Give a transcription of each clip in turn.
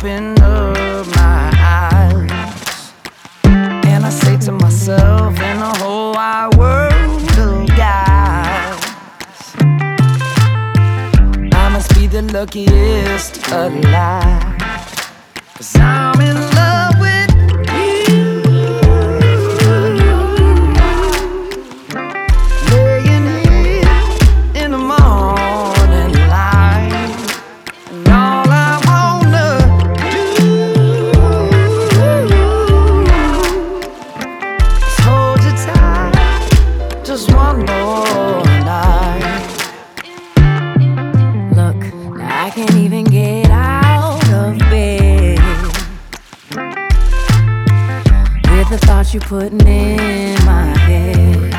open up my eyes. And I say to myself, in the whole wide world of guys, I must be the luckiest alive. Cause I'm in thoughts you're putting in my head.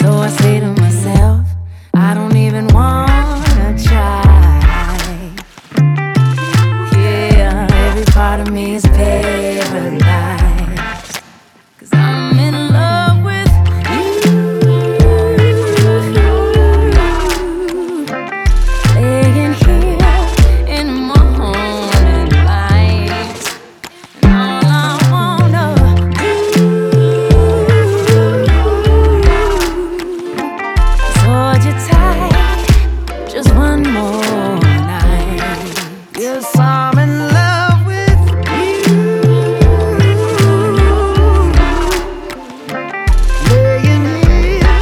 So I say to myself, I don't even wanna try. Yeah, every part of me is paralyzed. Yes, I'm in love with you. Laying here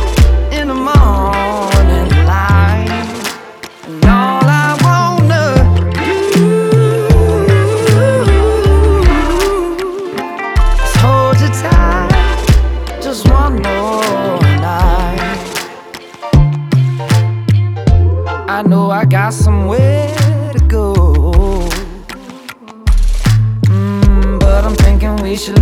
in the morning light. And all I wanna do is hold you tight just one more night. I know I got somewhere